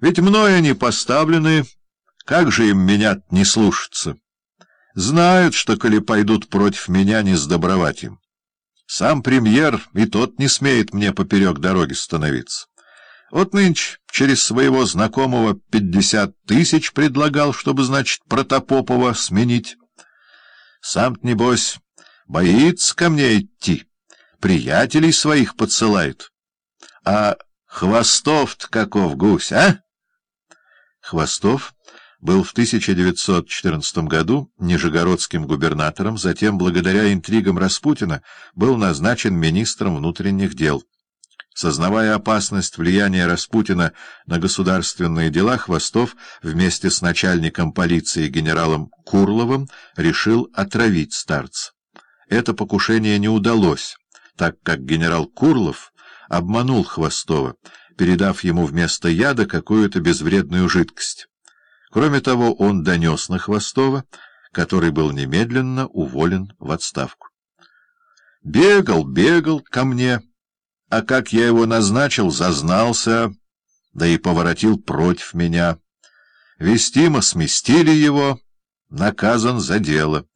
Ведь мною они поставлены, как же им меня не слушаться? Знают, что, коли пойдут против меня, не сдобровать им. Сам премьер и тот не смеет мне поперек дороги становиться. Вот нынче через своего знакомого пятьдесят тысяч предлагал, чтобы, значит, Протопопова сменить. Сам-то, небось, боится ко мне идти, приятелей своих подсылает. А Хвостов-то каков гусь, а? Хвостов был в 1914 году нижегородским губернатором, затем, благодаря интригам Распутина, был назначен министром внутренних дел. Сознавая опасность влияния Распутина на государственные дела, Хвостов вместе с начальником полиции генералом Курловым решил отравить старца. Это покушение не удалось, так как генерал Курлов обманул Хвостова, передав ему вместо яда какую-то безвредную жидкость. Кроме того, он донес на Хвостова, который был немедленно уволен в отставку. Бегал, бегал ко мне, а как я его назначил, зазнался, да и поворотил против меня. Вестимо сместили его, наказан за дело.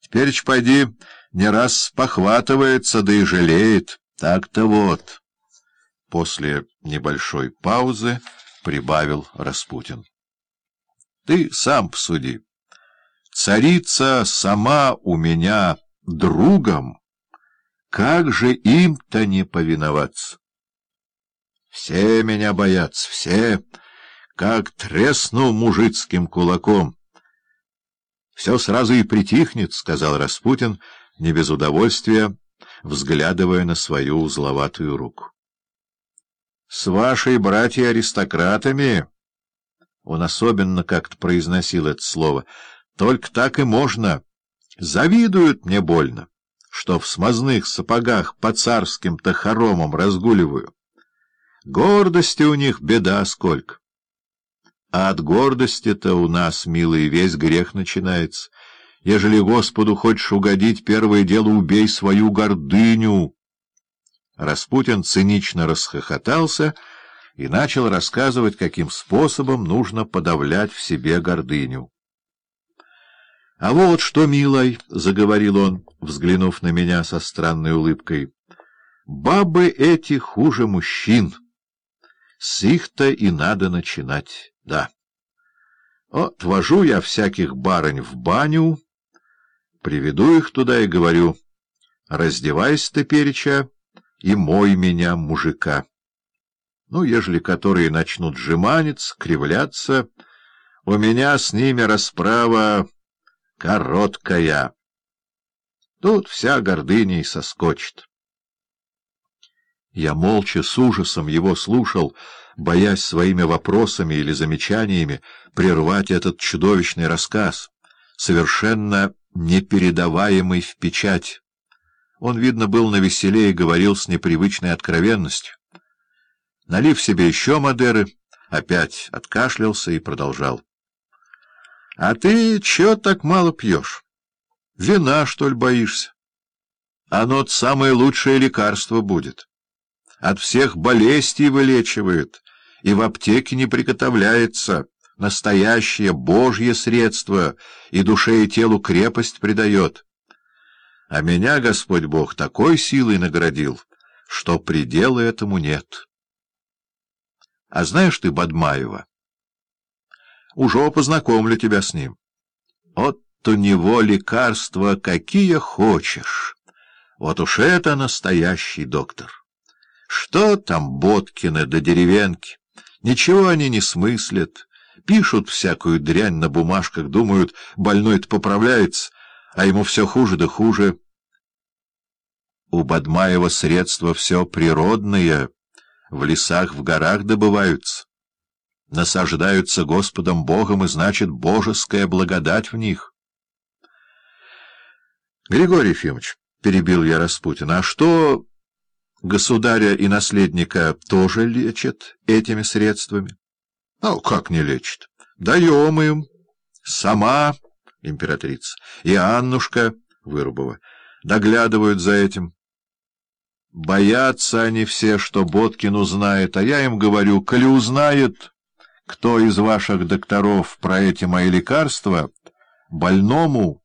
Теперь, пойди, не раз похватывается, да и жалеет. Так-то вот. После небольшой паузы прибавил Распутин. — Ты сам посуди. Царица сама у меня другом. Как же им-то не повиноваться? Все меня боятся, все, как тресну мужицким кулаком. — Все сразу и притихнет, — сказал Распутин, не без удовольствия, взглядывая на свою узловатую руку с вашей братья-аристократами, он особенно как-то произносил это слово, только так и можно. Завидуют мне больно, что в смазных сапогах по царским-то хоромам разгуливаю. Гордости у них беда сколько. А от гордости-то у нас, милый, весь грех начинается. Ежели Господу хочешь угодить, первое дело убей свою гордыню». Распутин цинично расхохотался и начал рассказывать, каким способом нужно подавлять в себе гордыню. — А вот что, милой, — заговорил он, взглянув на меня со странной улыбкой, — бабы эти хуже мужчин. С их-то и надо начинать, да. Вот вожу я всяких барынь в баню, приведу их туда и говорю, раздевайся ты, переча, и мой меня мужика. Ну, ежели которые начнут жеманиться, кривляться, у меня с ними расправа короткая. Тут вся гордыня и соскочит. Я молча с ужасом его слушал, боясь своими вопросами или замечаниями прервать этот чудовищный рассказ, совершенно непередаваемый в печать. Он, видно, был навеселе и говорил с непривычной откровенностью. Налив себе еще Мадеры, опять откашлялся и продолжал. — А ты чего так мало пьешь? Вина, что ли, боишься? Оно самое лучшее лекарство будет. От всех болезней вылечивает, и в аптеке не приготовляется. Настоящее божье средство, и душе и телу крепость придает. А меня Господь Бог такой силой наградил, что предела этому нет. А знаешь ты Бадмаева? Уже познакомлю тебя с ним. Вот у него лекарства какие хочешь. Вот уж это настоящий доктор. Что там Боткины да деревенки? Ничего они не смыслят. Пишут всякую дрянь на бумажках, думают, больной-то поправляется, а ему все хуже да хуже. У Бадмаева средства все природные, в лесах, в горах добываются. Насаждаются Господом Богом, и значит, божеская благодать в них. Григорий Ефимович, — перебил я Распутина, — а что государя и наследника тоже лечат этими средствами? — А как не лечат? Даем им. Сама императрица и Аннушка Вырубова доглядывают за этим. Боятся они все, что Боткин узнает, а я им говорю, коли узнает, кто из ваших докторов про эти мои лекарства больному